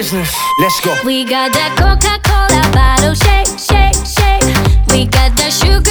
business. Let's go. We got that Coca Cola bottle shake, shake, shake. We got that sugar.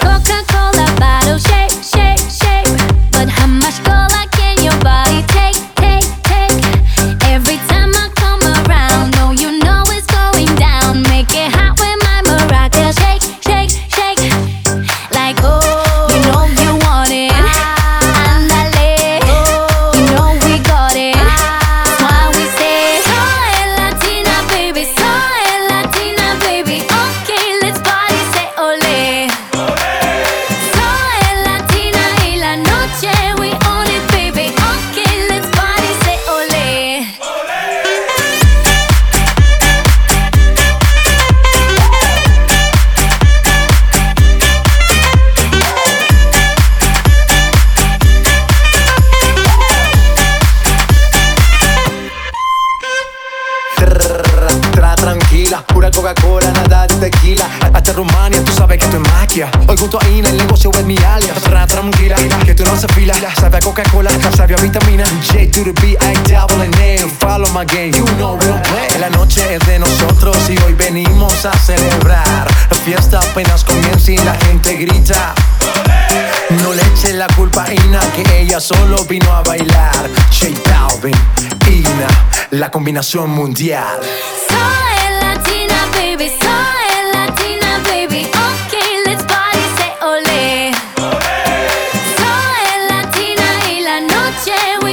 Coca-Cola bottle shake, Coca-Cola, nada de tequila. Hasta Rumania, tú sabes que esto es magia. Hoy junto a Ina, el negocio es mi alias. Tra tranquila, que tú no haces fila. Sabe a Coca-Cola, sabe a vitamina. J to the B, I double N A. Follow my game, you know we'll play. La noche es de nosotros y hoy venimos a celebrar. La fiesta apenas comienza y la gente grita. No le eche la culpa a Ina, que ella solo vino a bailar. J Balvin, Ina, la combinación mundial. 谢谢。